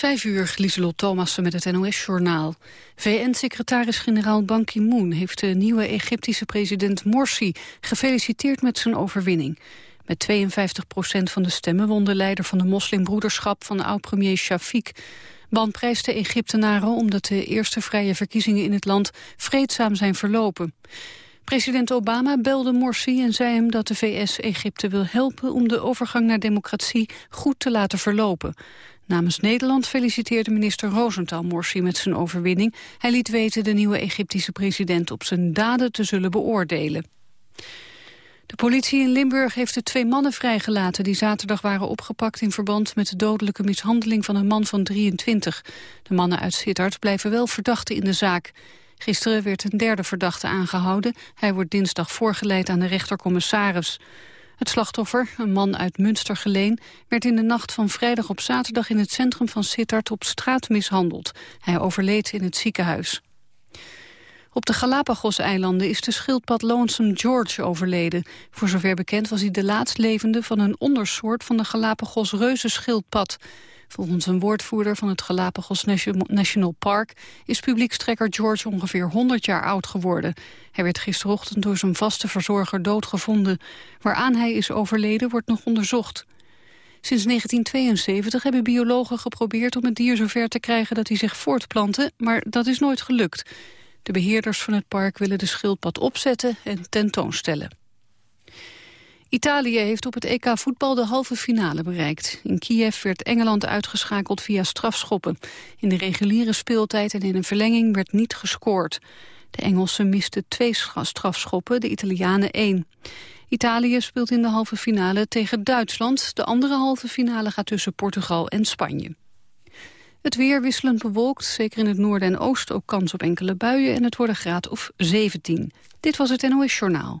Vijf uur, Lieselot Thomassen met het NOS-journaal. VN-secretaris-generaal Ban Ki-moon heeft de nieuwe Egyptische president Morsi gefeliciteerd met zijn overwinning. Met 52 procent van de stemmen won de leider van de moslimbroederschap van oud-premier Shafiq. Ban prijst de Egyptenaren omdat de eerste vrije verkiezingen in het land vreedzaam zijn verlopen. President Obama belde Morsi en zei hem dat de VS Egypte wil helpen om de overgang naar democratie goed te laten verlopen. Namens Nederland feliciteerde minister Rosenthal Morsi met zijn overwinning. Hij liet weten de nieuwe Egyptische president op zijn daden te zullen beoordelen. De politie in Limburg heeft de twee mannen vrijgelaten... die zaterdag waren opgepakt in verband met de dodelijke mishandeling van een man van 23. De mannen uit Sittard blijven wel verdachten in de zaak. Gisteren werd een derde verdachte aangehouden. Hij wordt dinsdag voorgeleid aan de rechtercommissaris. Het slachtoffer, een man uit Münstergeleen, werd in de nacht van vrijdag op zaterdag in het centrum van Sittard op straat mishandeld. Hij overleed in het ziekenhuis. Op de Galapagos-eilanden is de schildpad Lonesome George overleden. Voor zover bekend was hij de laatst levende van een ondersoort van de Galapagos-reuzenschildpad. Volgens een woordvoerder van het Galapagos National Park is publiekstrekker George ongeveer 100 jaar oud geworden. Hij werd gisterochtend door zijn vaste verzorger doodgevonden. Waaraan hij is overleden wordt nog onderzocht. Sinds 1972 hebben biologen geprobeerd om het dier zover te krijgen dat hij zich voortplantte, maar dat is nooit gelukt. De beheerders van het park willen de schildpad opzetten en tentoonstellen. Italië heeft op het EK voetbal de halve finale bereikt. In Kiev werd Engeland uitgeschakeld via strafschoppen. In de reguliere speeltijd en in een verlenging werd niet gescoord. De Engelsen misten twee strafschoppen, de Italianen één. Italië speelt in de halve finale tegen Duitsland. De andere halve finale gaat tussen Portugal en Spanje. Het weer wisselend bewolkt, zeker in het noorden en oosten ook kans op enkele buien... en het wordt graad of 17. Dit was het NOS Journaal.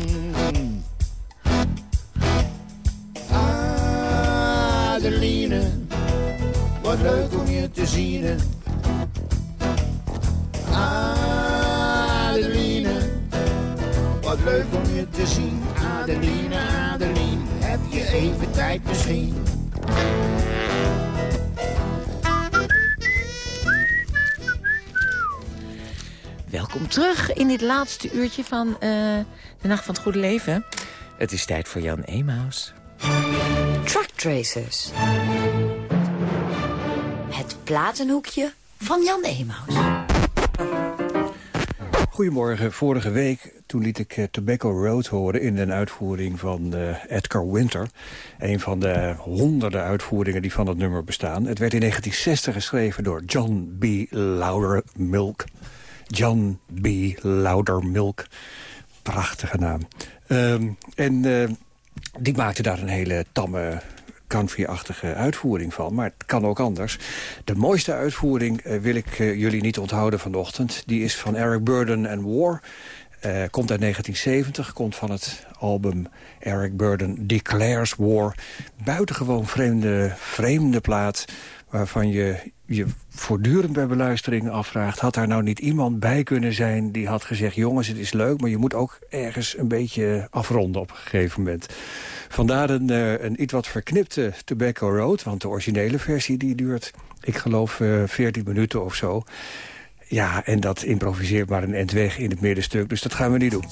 Wat leuk om je te zien. Adeline, wat leuk om je te zien. Adeline, Adeline, heb je even tijd misschien? Welkom terug in dit laatste uurtje van uh, de Nacht van het Goede Leven. Het is tijd voor Jan Emaus. Truck Tracers. Platenhoekje van Jan Emaus. Goedemorgen. Vorige week toen liet ik uh, Tobacco Road horen in een uitvoering van uh, Edgar Winter. Een van de honderden uitvoeringen die van het nummer bestaan. Het werd in 1960 geschreven door John B. Loudermilk. John B. Loudermilk. Prachtige naam. Um, en uh, die maakte daar een hele tamme country-achtige uitvoering van. Maar het kan ook anders. De mooiste uitvoering uh, wil ik uh, jullie niet onthouden vanochtend. Die is van Eric Burden and War. Uh, komt uit 1970, komt van het album Eric Burden Declares War. Buitengewoon vreemde, vreemde plaat waarvan je je voortdurend bij beluistering afvraagt... had daar nou niet iemand bij kunnen zijn die had gezegd... jongens, het is leuk, maar je moet ook ergens een beetje afronden op een gegeven moment. Vandaar een, uh, een iets wat verknipte Tobacco Road... want de originele versie die duurt, ik geloof, uh, eh, 14 minuten of zo. Ja, en dat improviseert maar een end weg in het middenstuk, dus dat gaan we niet doen.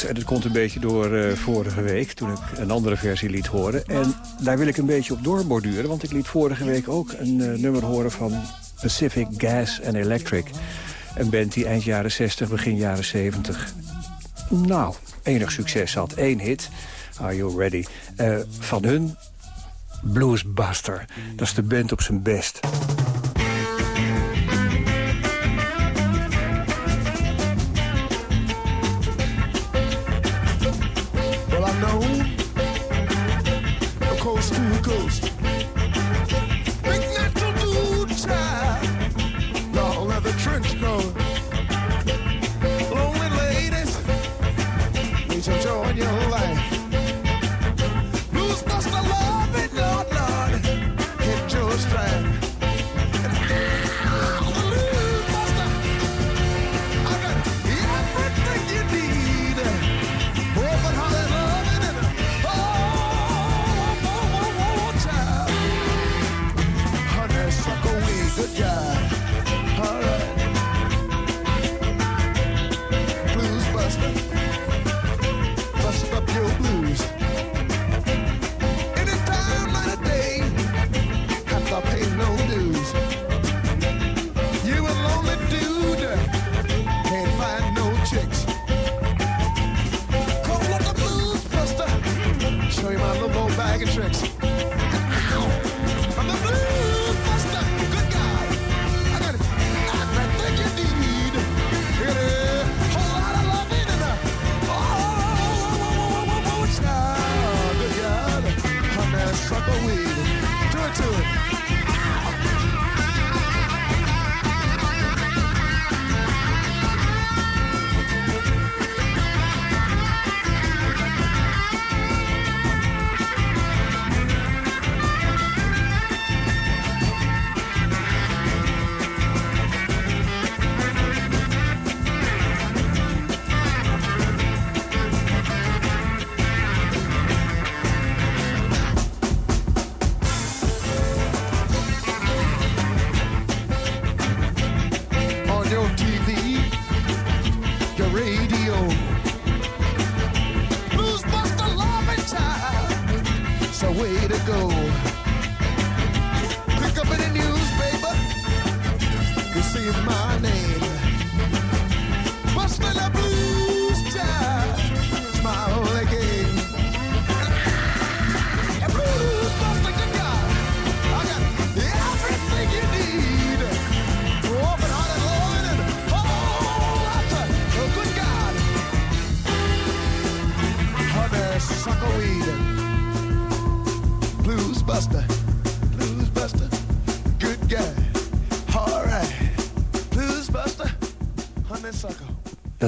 het En dat komt een beetje door eh, vorige week, toen ik een andere versie liet horen. En daar wil ik een beetje op doorborduren, want ik liet vorige week ook een eh, nummer horen van Pacific Gas and Electric. Een band die eind jaren 60, begin jaren 70... Nou, enig succes had. Eén hit, Are You Ready? Eh, van hun Bluesbuster. Dat is de band op zijn best.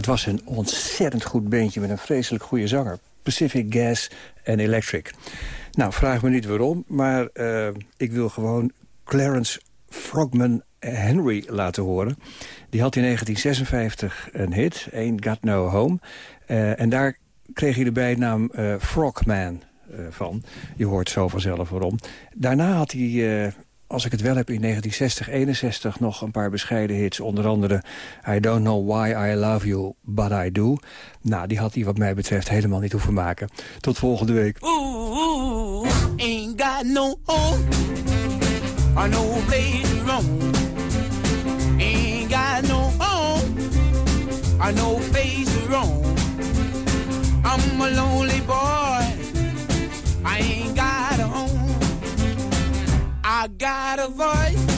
Dat was een ontzettend goed beentje met een vreselijk goede zanger. Pacific Gas en Electric. Nou, vraag me niet waarom, maar eh, ik wil gewoon Clarence Frogman Henry laten horen. Die had in 1956 een hit, Ain't Got No Home. Eh, en daar kreeg hij de bijnaam eh, Frogman van. Je hoort zo vanzelf waarom. Daarna had hij, als ik het wel heb, in 1960, 61 nog een paar bescheiden hits. Onder andere I Don't Know Why I Love You, But I Do. Nou, die had hij wat mij betreft helemaal niet hoeven maken. Tot volgende week. Ain't got no to roam. Ain't got no home to roam. I'm a lonely boy. I ain't got. I got a voice.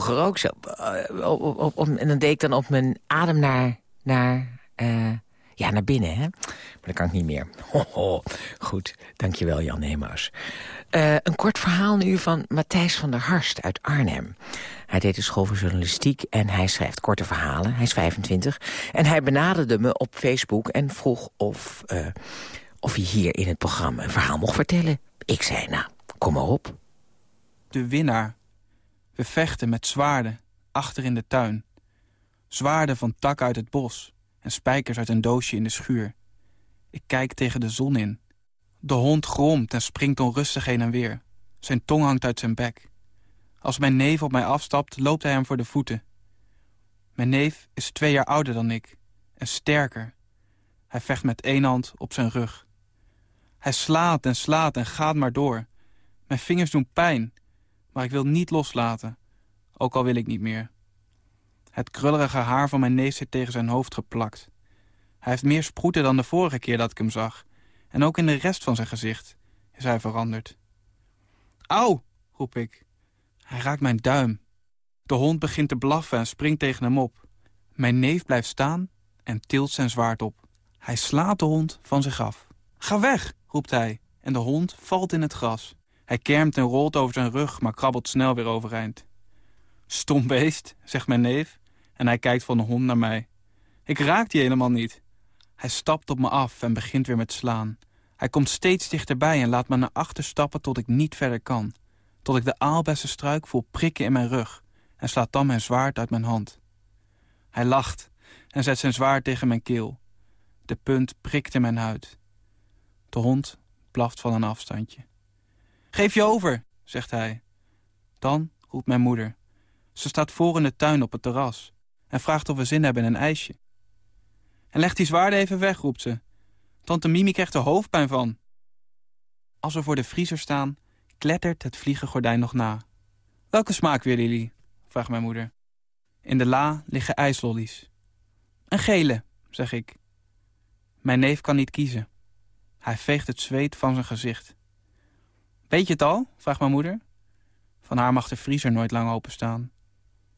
Vroeger ook zo. eh, op- op- en dan deed ik dan op mijn adem naar, naar, eh, ja, naar binnen. Hè? Maar dat kan ik niet meer. Goed, dankjewel Jan Nemaus. Eh, een kort verhaal nu van Matthijs van der Harst uit Arnhem. Hij deed de school voor journalistiek en hij schrijft korte verhalen. Hij is 25 en hij benaderde me op Facebook en vroeg of, eh, of hij hier in het programma een verhaal mocht vertellen. Ik zei, nou, kom maar op. de winnaar. We vechten met zwaarden, achter in de tuin. Zwaarden van tak uit het bos en spijkers uit een doosje in de schuur. Ik kijk tegen de zon in. De hond gromt en springt onrustig heen en weer. Zijn tong hangt uit zijn bek. Als mijn neef op mij afstapt, loopt hij hem voor de voeten. Mijn neef is twee jaar ouder dan ik en sterker. Hij vecht met één hand op zijn rug. Hij slaat en slaat en gaat maar door. Mijn vingers doen pijn, maar ik wil niet loslaten, ook al wil ik niet meer. Het krullerige haar van mijn neef zit tegen zijn hoofd geplakt. Hij heeft meer sproeten dan de vorige keer dat ik hem zag. En ook in de rest van zijn gezicht is hij veranderd. Auw, roep ik. Hij raakt mijn duim. De hond begint te blaffen en springt tegen hem op. Mijn neef blijft staan en tilt zijn zwaard op. Hij slaat de hond van zich af. Ga weg, roept hij en de hond valt in het gras. Hij kermt en rolt over zijn rug, maar krabbelt snel weer overeind. Stom beest, zegt mijn neef, en hij kijkt van de hond naar mij. Ik raak die helemaal niet. Hij stapt op me af en begint weer met slaan. Hij komt steeds dichterbij en laat me naar achter stappen tot ik niet verder kan. Tot ik de aalbessenstruik voel prikken in mijn rug en slaat dan mijn zwaard uit mijn hand. Hij lacht en zet zijn zwaard tegen mijn keel. De punt prikt in mijn huid. De hond blaft van een afstandje. Geef je over, zegt hij. Dan roept mijn moeder. Ze staat voor in de tuin op het terras en vraagt of we zin hebben in een ijsje. En leg die zwaarden even weg, roept ze. Tante Mimi krijgt er hoofdpijn van. Als we voor de vriezer staan, klettert het vliegengordijn nog na. Welke smaak willen jullie? vraagt mijn moeder. In de la liggen ijslollies. Een gele, zeg ik. Mijn neef kan niet kiezen. Hij veegt het zweet van zijn gezicht. Weet je het al? vraagt mijn moeder. Van haar mag de vriezer nooit lang openstaan.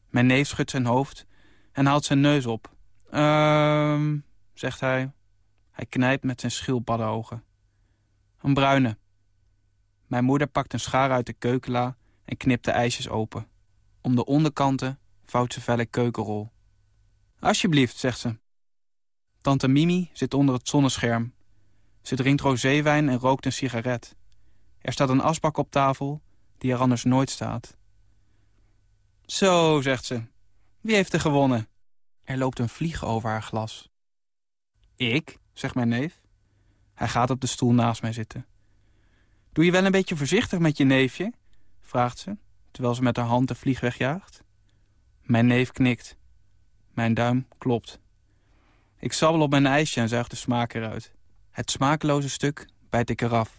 Mijn neef schudt zijn hoofd en haalt zijn neus op. Ehm, zegt hij. Hij knijpt met zijn schildpaddenogen. Een bruine. Mijn moeder pakt een schaar uit de keukenla en knipt de ijsjes open. Om de onderkanten vouwt ze felle keukenrol. Alsjeblieft, zegt ze. Tante Mimi zit onder het zonnescherm. Ze drinkt rozeewijn en rookt een sigaret. Er staat een asbak op tafel die er anders nooit staat. Zo, zegt ze. Wie heeft er gewonnen? Er loopt een vlieg over haar glas. Ik, zegt mijn neef. Hij gaat op de stoel naast mij zitten. Doe je wel een beetje voorzichtig met je neefje? vraagt ze, terwijl ze met haar hand de vlieg wegjaagt. Mijn neef knikt. Mijn duim klopt. Ik sabbel op mijn ijsje en zuig de smaak eruit. Het smakeloze stuk bijt ik eraf.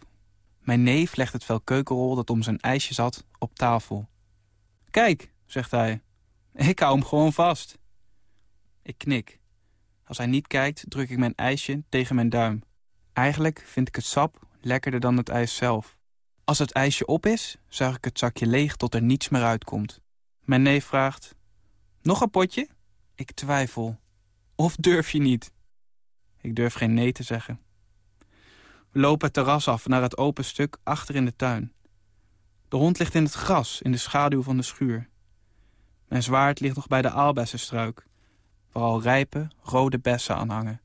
Mijn neef legt het vel keukenrol dat om zijn ijsje zat op tafel. Kijk, zegt hij. Ik hou hem gewoon vast. Ik knik. Als hij niet kijkt, druk ik mijn ijsje tegen mijn duim. Eigenlijk vind ik het sap lekkerder dan het ijs zelf. Als het ijsje op is, zuig ik het zakje leeg tot er niets meer uitkomt. Mijn neef vraagt... Nog een potje? Ik twijfel. Of durf je niet? Ik durf geen nee te zeggen. We lopen het terras af naar het open stuk achter in de tuin. De hond ligt in het gras, in de schaduw van de schuur. Mijn zwaard ligt nog bij de aalbessenstruik, waar al rijpe, rode bessen aan hangen.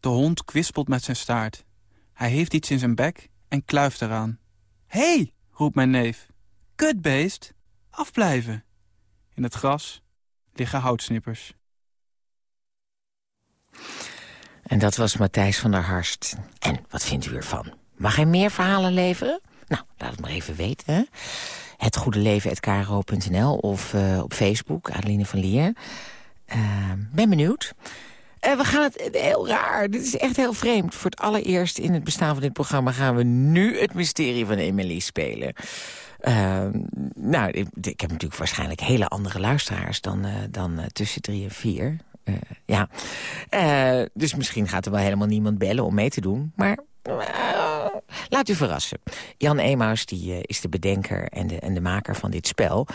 De hond kwispelt met zijn staart. Hij heeft iets in zijn bek en kluift eraan. Hé, hey, roept mijn neef. Kutbeest, afblijven. In het gras liggen houtsnippers. En dat was Matthijs van der Harst. En wat vindt u ervan? Mag hij meer verhalen leveren? Nou, laat het maar even weten. Het Goede Leven, of uh, op Facebook, Adeline van Lier. Uh, ben benieuwd. Uh, we gaan het heel raar. Dit is echt heel vreemd. Voor het allereerst in het bestaan van dit programma gaan we nu het mysterie van Emily spelen. Uh, nou, ik, ik, heb natuurlijk waarschijnlijk hele andere luisteraars dan, dan tussen drie en vier. Ja. dus misschien gaat er wel helemaal niemand bellen om mee te doen. Maar laat u verrassen. Jan Emaus die, is de bedenker en de, en de maker van dit spel.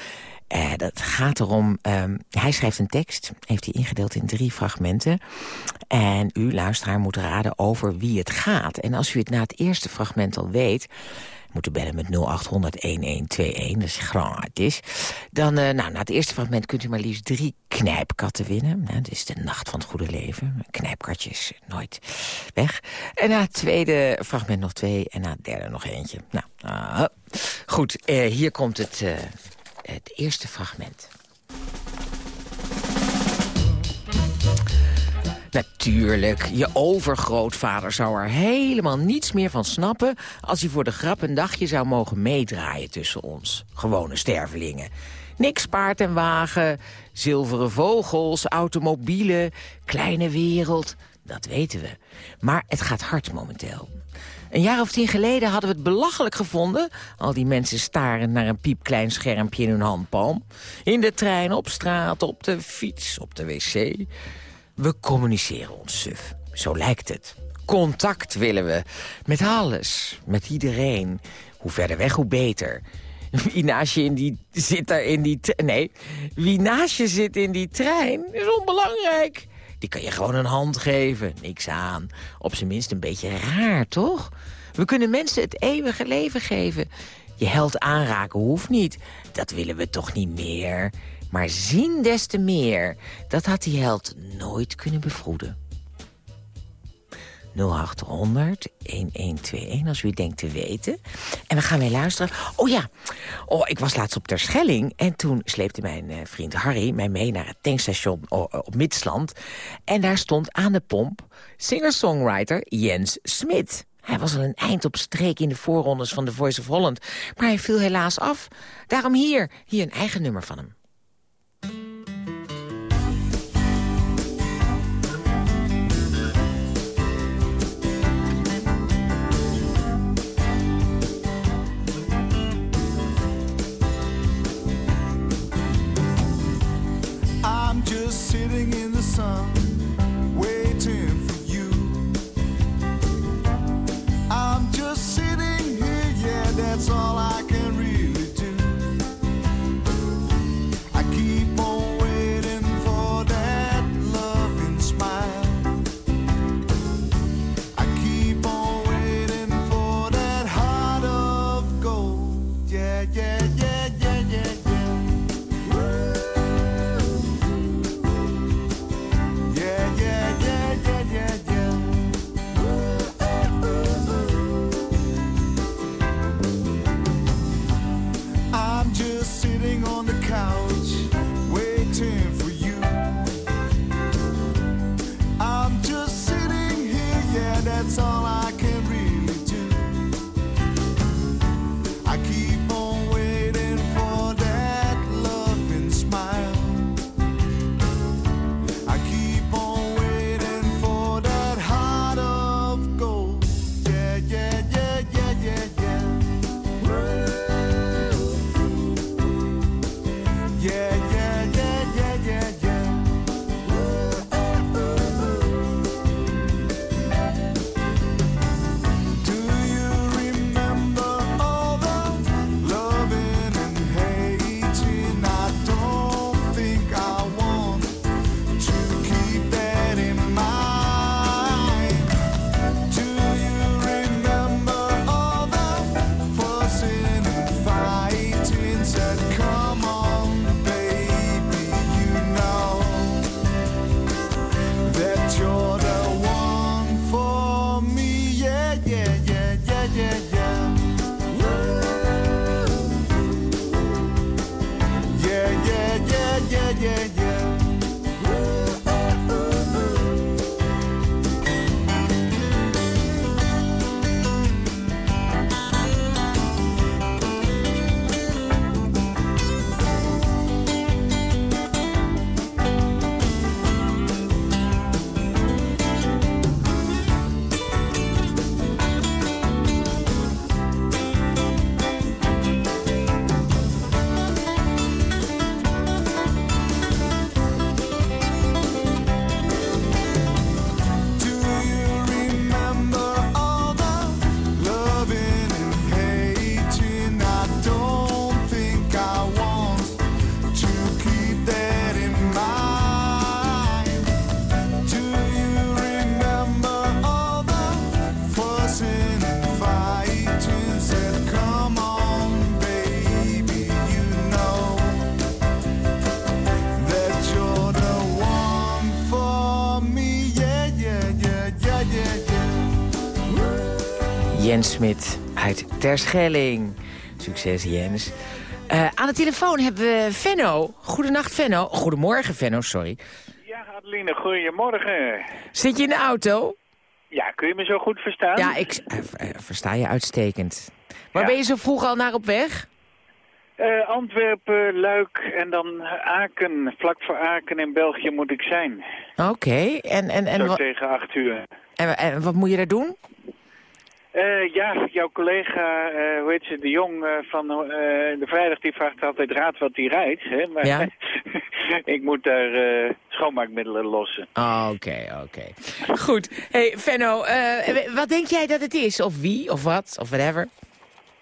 Dat gaat erom, um, hij schrijft een tekst, heeft hij ingedeeld in drie fragmenten. En u, luisteraar, moet raden over wie het gaat. En als u het na het eerste fragment al weet moeten bellen met 0800-1121, dat is gratis. Dan, uh, nou, na het eerste fragment kunt u maar liefst drie knijpkatten winnen. Nou, dit is de nacht van het goede leven. Knijpkatjes nooit weg. En na het tweede fragment nog twee en na het derde nog eentje. Nou, uh, goed, uh, hier komt het, het eerste fragment. Natuurlijk, je overgrootvader zou er helemaal niets meer van snappen... als hij voor de grap een dagje zou mogen meedraaien tussen ons. Gewone stervelingen. Niks paard en wagen, zilveren vogels, automobielen, kleine wereld. Dat weten we. Maar het gaat hard momenteel. Een jaar of tien geleden hadden we het belachelijk gevonden... al die mensen staren naar een piepklein schermpje in hun handpalm. In de trein, op straat, op de fiets, op de wc... We communiceren ons suf. Zo lijkt het. Contact willen we. Met alles. Met iedereen. Hoe verder weg, hoe beter. Wie naast je in die, zit daar in die... Nee, wie naast je zit in die trein is onbelangrijk. Die kan je gewoon een hand geven. Niks aan. Op zijn minst een beetje raar, toch? We kunnen mensen het eeuwige leven geven. Je held aanraken hoeft niet. Dat willen we toch niet meer. Maar zien des te meer. Dat had die held nooit kunnen bevroeden. 0800 1121 als u denkt te weten. En we gaan weer luisteren. Oh ja, oh, ik was laatst op Terschelling... en toen sleepte mijn eh, vriend Harry mij mee naar het tankstation o- op Midsland. En daar stond aan de pomp singer-songwriter Jens Smit. Hij was al een eind op streek in de voorrondes van The Voice of Holland. Maar hij viel helaas af. Daarom hier, hier een eigen nummer van hem. Just sitting in the sun, Jens Smit uit Terschelling. Succes, Jens. Eh, aan de telefoon hebben we Venno. Goedenacht, Venno. Goedemorgen, Venno, sorry. Ja, Adeline, goedemorgen. Zit je in de auto? Ja, kun je me zo goed verstaan? Ja, ik eh, eh, versta je uitstekend. Waar Ja. ben je zo vroeg al naar op weg? Antwerpen, Luik en dan Aken. Vlak voor Aken in België moet ik zijn. Oké, en, en, en, zo tegen acht uur. en, en wat moet je daar doen? Eh, ja, jouw collega, eh, hoe heet ze, de Jong eh, van de vrijdag, die vraagt altijd raad wat hij rijdt. Hè? Maar Ja. ik moet daar schoonmaakmiddelen lossen. Oh, Oké, oké. Goed. hey, Venno, wat denk jij dat het is? Of wie, of wat, of whatever?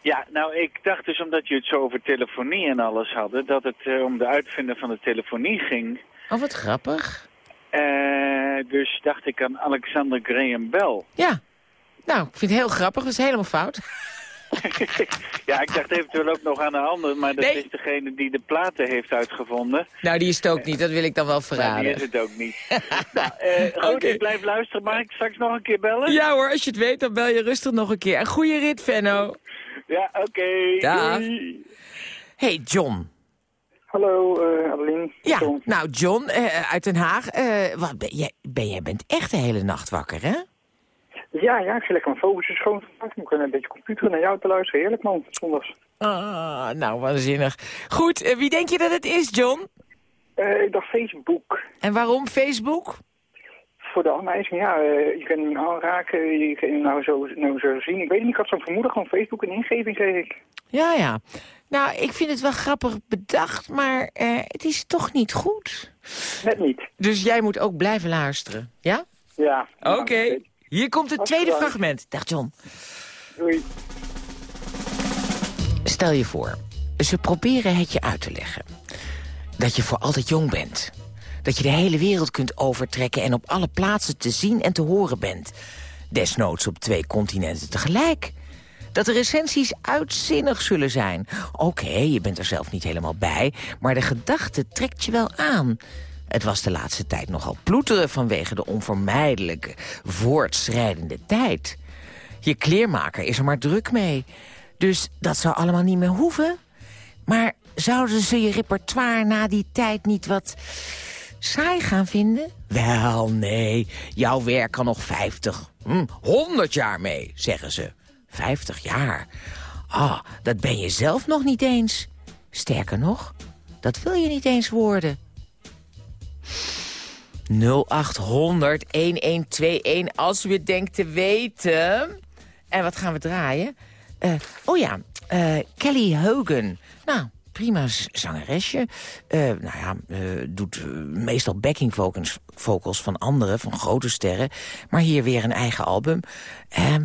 Ja, nou, ik dacht dus omdat je het zo over telefonie en alles hadden, dat het om de uitvinder van de telefonie ging. Oh, wat grappig. Dus dacht ik aan Alexander Graham Bell. Ja, Nou, ik vind het heel grappig. Dat is helemaal fout. ja, ik dacht eventueel ook nog aan een ander, maar dat Nee. is degene die de platen heeft uitgevonden. Nou, die is het ook niet. Dat wil ik dan wel Maar die verraden. is het ook niet. nou, eh, goed, Oké. ik blijf luisteren. Mag ik straks nog een keer bellen? Ja hoor, als je het weet, dan bel je rustig nog een keer. En goede rit, Venno. Ja, oké. Dag. Doei. Hey, John. Hallo, eh Adeline. Ja, nou John eh, uit Den Haag. eh, wat ben, jij, ben, jij bent echt de hele nacht wakker, hè? Ja, ja, ik zit lekker mijn focussen schoon te maken. Ik een beetje computer naar jou te luisteren. Heerlijk man, zondags. Ah, nou, waanzinnig. Goed, eh, wie denk je dat het is, John? Eh, ik dacht Facebook. En waarom Facebook? Voor de aanwijzing, ja, eh, je kan hem aanraken, je kan hem nou zo, nou zo zien. Ik weet niet, ik had zo'n vermoeden, gewoon Facebook een ingeving kreeg ik. Ja, ja. Nou, ik vind het wel grappig bedacht, maar het is toch niet goed. Net niet. Dus jij moet ook blijven luisteren, ja? Ja. Oké. Hier komt het tweede fragment. Dag John. Doei. Stel je voor, ze proberen het je uit te leggen. Dat je voor altijd jong bent. Dat je de hele wereld kunt overtrekken en op alle plaatsen te zien en te horen bent. Desnoods op twee continenten tegelijk. Dat de recensies uitzinnig zullen zijn. Oké, je bent er zelf niet helemaal bij, maar de gedachte trekt je wel aan. Het was de laatste tijd nogal ploeteren vanwege de onvermijdelijke, voortschrijdende tijd. Je kleermaker is er maar druk mee. Dus dat zou allemaal niet meer hoeven. Maar zouden ze je repertoire na die tijd niet wat saai gaan vinden? Wel, nee. Jouw werk kan nog 50, hm, 100 jaar mee, zeggen ze. 50 jaar. Ah, dat ben je zelf nog niet eens. Sterker nog, dat wil je niet eens worden. 0800 1121 als u het denkt te weten. En wat gaan we draaien? Eh, oh ja, eh, Kelly Hogan. Nou, prima zangeresje. Eh, nou ja, doet meestal backing vocals, vocals van anderen, van grote sterren. Maar hier weer een eigen album. Ehm,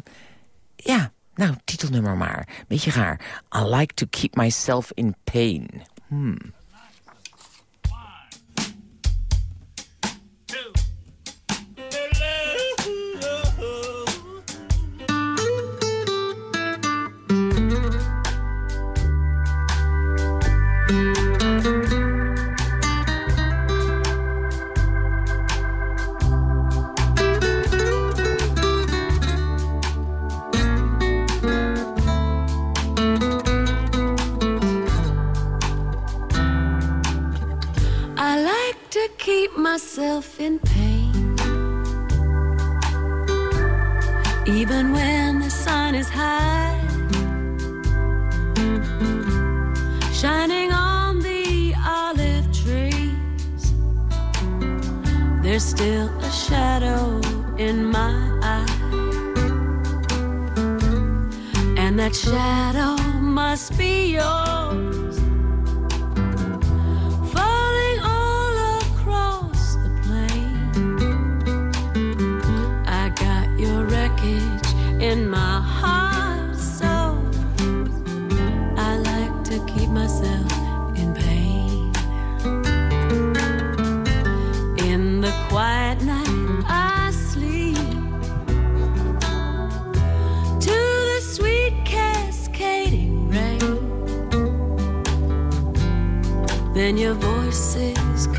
ja, nou, titelnummer maar. Beetje raar. I like to keep myself in pain. Hmm. Myself in pain. Even when the sun is high, shining on the olive trees, there's still a shadow in my eye. And that shadow must be yours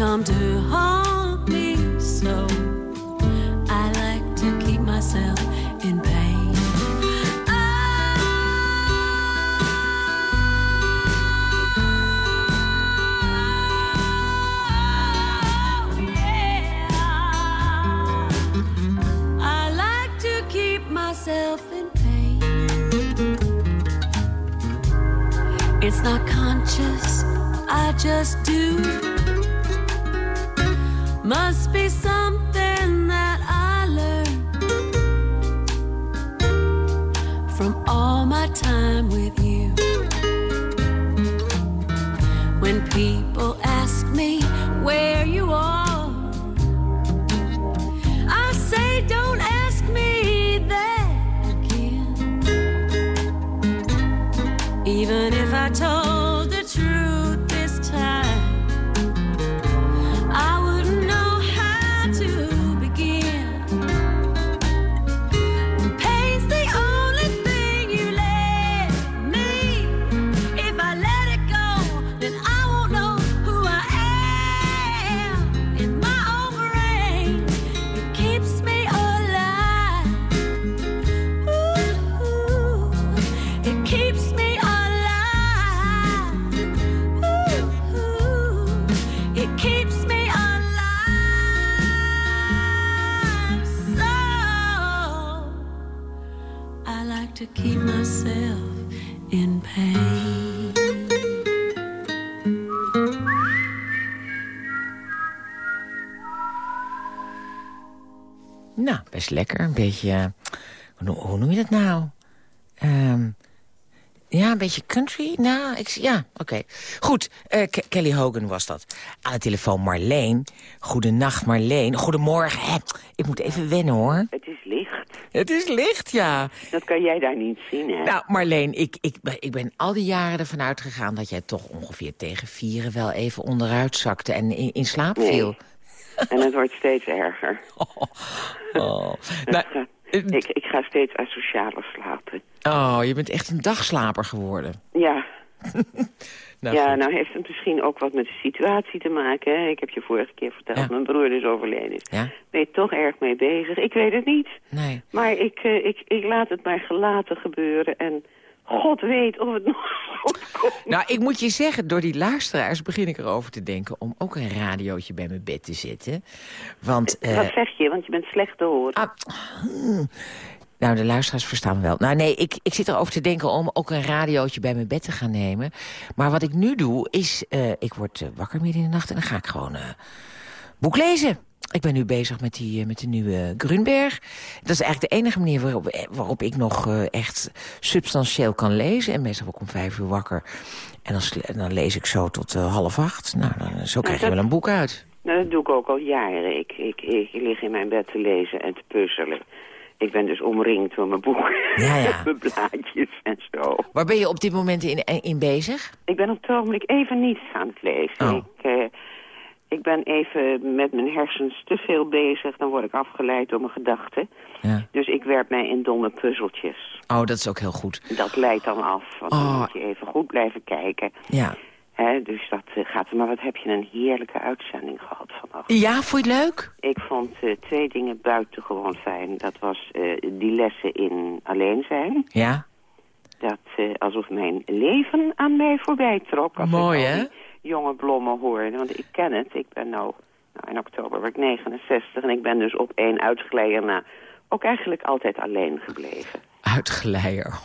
come to I to keep myself in pain. Nou, best lekker. Een beetje, eh, hoe, noem je dat nou? Um, ja, een beetje country. Nou, ik, ja, oké. Goed, eh, Ke- Kelly Hogan was dat. Aan de telefoon Marleen. Goedenacht Marleen. Goedemorgen. Hè. Ik moet even wennen hoor. Het is licht. Het is licht, ja. Dat kan jij daar niet zien, hè? Nou, Marleen, ik, ik, ben- ik ben al die jaren ervan uitgegaan... dat jij toch ongeveer tegen vieren wel even onderuit zakte en in, in slaap Nee. viel. En het wordt steeds erger. Oh. Het Nou, ik, ik ga steeds asocialer slapen. oh, je bent echt een dagslaper geworden. Ja, Nou, ja goed. nou heeft het misschien ook wat met de situatie te maken. Hè? Ik heb je vorige keer verteld, Ja. mijn broer is overleden is. Ja? Ben je toch erg mee bezig? Ik weet het niet. Nee. Maar ik, eh, ik, ik laat het maar gelaten gebeuren. En God weet of het nog. Nou, ik moet je zeggen, door die luisteraars begin ik erover te denken... om ook een radiootje bij mijn bed te zetten. Want... eh, Wat zeg je? Want je bent slecht te horen. ah, hmm. Nou, de luisteraars verstaan me wel. Nou nee, ik, ik zit erover te denken om ook een radiootje bij mijn bed te gaan nemen. Maar wat ik nu doe, is... eh, ik word eh, wakker midden in de nacht en dan ga ik gewoon eh, boek lezen. Ik ben nu bezig met, die, eh, met de nieuwe Grunberg. Dat is eigenlijk de enige manier waarop, eh, waarop ik nog eh, echt substantieel kan lezen. En meestal word ik om vijf uur wakker. En dan, dan lees ik zo tot eh, half acht. Nou, dan, zo krijg je wel een boek uit. Nou, dat doe ik ook al jaren. Ik, ik, ik lig in mijn bed te lezen en te puzzelen. Ik ben dus omringd door mijn boeken. Ja, ja. mijn blaadjes en zo. Waar ben je op dit moment in, in bezig? Ik ben op het ogenblik even niets aan het lezen. Oh. Ik, ik ben even met mijn hersens te veel bezig. Dan word ik afgeleid door mijn gedachten. Ja. Dus ik werp mij in domme puzzeltjes. Oh, dat is ook heel goed. Dat leidt dan af. Want Oh. dan moet je even goed blijven kijken. Ja. Dus dat eh, gaat. Maar wat heb je een heerlijke uitzending gehad vannacht. Ja, vond je het leuk? Ik vond eh, twee dingen buitengewoon fijn. Dat was eh, die lessen in alleen zijn. Ja. Dat alsof mijn leven aan mij voorbij trok. Als Mooi, hè? Jonge blommen hoorde. Want ik ken het. Ik ben nou, nou in oktober word ik 69. En ik ben dus op één uitgeleider na ook eigenlijk altijd alleen gebleven. Uitgeleier.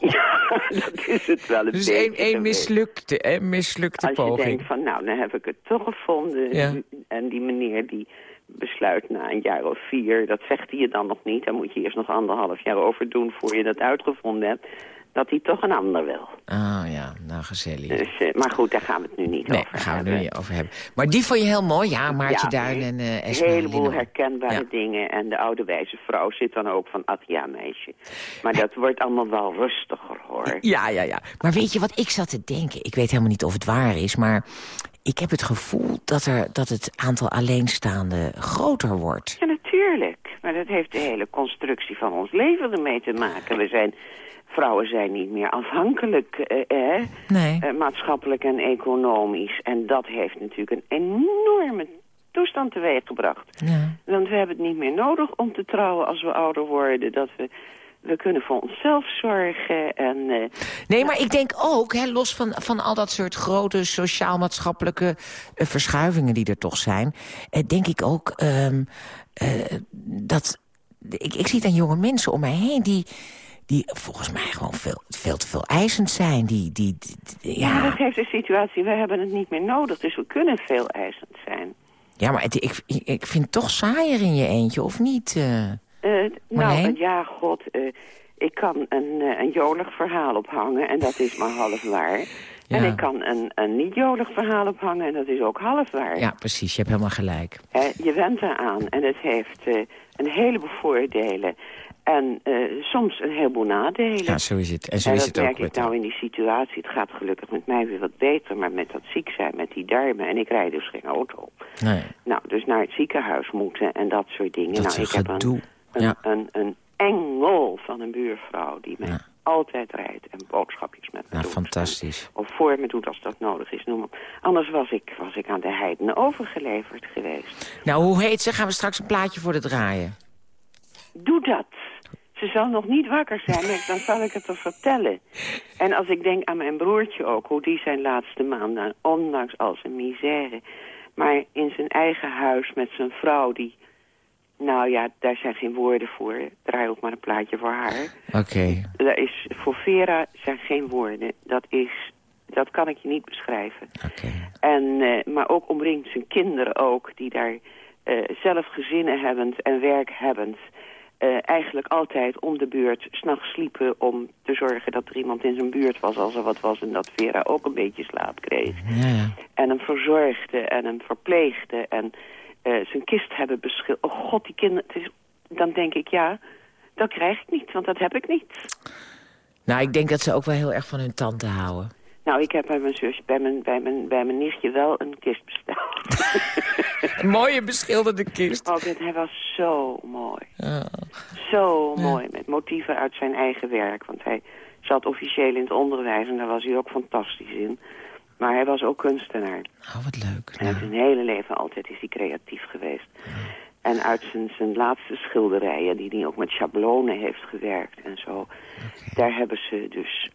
Ja, dat is het wel een Dus beetje één mislukte, een mislukte Als je poging. denkt van, nou, dan heb ik het toch gevonden. Ja. En die meneer die besluit na een jaar of vier, dat zegt hij je dan nog niet. Daar moet je eerst nog anderhalf jaar over doen voor je dat uitgevonden hebt. Dat hij toch een ander wil. Ah ja, nou gezellig. Dus, eh, maar goed, daar gaan we het nu niet Nee, over daar gaan we het nu niet over hebben. Maar die vond je heel mooi, ja, Maartje Ja, Duin en eh Een heleboel herkenbare Ja. dingen. En de oude wijze vrouw zit dan ook van, ach ja, meisje. Maar dat wordt allemaal wel rustiger, hoor. Ja, ja, ja. Maar weet je wat ik zat te denken? Ik weet helemaal niet of het waar is, maar ik heb het gevoel dat, er, dat het aantal alleenstaanden groter wordt. Ja, natuurlijk. Maar dat heeft de hele constructie van ons leven ermee te maken. We zijn, vrouwen zijn niet meer afhankelijk, eh, eh, Nee. eh, maatschappelijk en economisch. En dat heeft natuurlijk een enorme toestand teweeggebracht. Ja. Want we hebben het niet meer nodig om te trouwen als we ouder worden. Dat we, we kunnen voor onszelf zorgen en... eh, Nee, maar ik denk ook, hè, los van, van al dat soort grote sociaal-maatschappelijke eh, verschuivingen die er toch zijn, denk ik ook ehm, eh, dat ik, ik zie dan jonge mensen om mij heen die, die volgens mij gewoon veel, veel te veel eisend zijn. Die, die, ja. ja. dat geeft de situatie, we hebben het niet meer nodig. Dus we kunnen veel eisend zijn. ja, maar het, ik, ik- ik vind het toch saaier in je eentje, of niet? Marleen? nou, ja, god, eh, ik kan een, een jolig verhaal ophangen en dat is maar half waar. En ik kan een, een niet jolig verhaal ophangen en dat is ook half waar. Ja, precies, je hebt helemaal gelijk. Je went eraan en het heeft een heleboel voordelen en eh, soms een heleboel nadelen. Ja, zo is het. En zo en is het ook merk ik nou in die situatie. Het gaat gelukkig met mij weer wat beter, maar met dat ziek zijn, met die darmen. En ik rijd dus geen auto. Nee. Nou, dus naar het ziekenhuis moeten en dat soort dingen. Dat nou, is ik heb een, een, Ja. een, een engel van een buurvrouw die mij Ja. altijd rijdt en boodschapjes met me Nou, doet. fantastisch. Of voor me doet als dat nodig is. Noem. Anders was ik, was ik aan de heidenen overgeleverd geweest. Nou, hoe heet ze? Gaan we straks een plaatje voor de draaien? Doe dat. Ze zal nog niet wakker zijn, maar dan zal ik het er vertellen. En als ik denk aan mijn broertje ook, hoe die zijn laatste maanden, ondanks al zijn misère... maar in zijn eigen huis met zijn vrouw die Nou ja, daar zijn geen woorden voor. Draai ook maar een plaatje voor haar. Oké. Daar is, voor Vera zijn geen woorden. Dat is, dat kan ik je niet beschrijven. En, eh, maar ook omringd zijn kinderen ook, die daar eh, zelf gezinnen hebbend en werk hebbend... eh, eigenlijk altijd om de beurt s'nachts sliepen om te zorgen dat er iemand in zijn buurt was als er wat was... en dat Vera ook een beetje slaap kreeg. Ja. En hem verzorgde en hem verpleegde en eh, zijn kist hebben beschilderd. Oh god, die kinderen... Het is, dan denk ik, ja, dat krijg ik niet, want dat heb ik niet. Nou, ik denk dat ze ook wel heel erg van hun tante houden. Nou, ik heb bij mijn zus, bij mijn, bij mijn, bij mijn nichtje wel een kist besteld. Een mooie beschilderde kist. Oh, dit, hij was zo mooi. Ja. Zo mooi, met motieven uit zijn eigen werk. Want hij zat officieel in het onderwijs en daar was hij ook fantastisch in. Maar hij was ook kunstenaar. Oh, wat leuk. En zijn hele leven altijd is hij creatief geweest. En uit zijn, zijn laatste schilderijen, die hij ook met schablonen heeft gewerkt en zo... daar hebben ze dus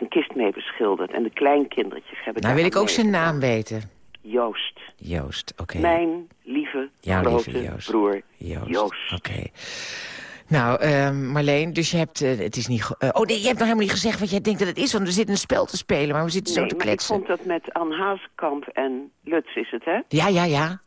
zijn kist mee beschilderd. En de kleinkindertjes hebben Nou wil ik ook zijn naam weten. Joost. Joost, oké. Mijn lieve Jouw grote lieve Joost. broer Joost. Joost. Oké. Nou, ehm, Marleen, dus je hebt... eh, het is niet... eh, oh, nee, je hebt nog helemaal niet gezegd wat jij denkt dat het is. Want we zitten een spel te spelen, maar we zitten zo Nee, te maar ik kletsen. vond dat met Anne Haaskamp en Lutz is het, hè? Ja, ja, ja.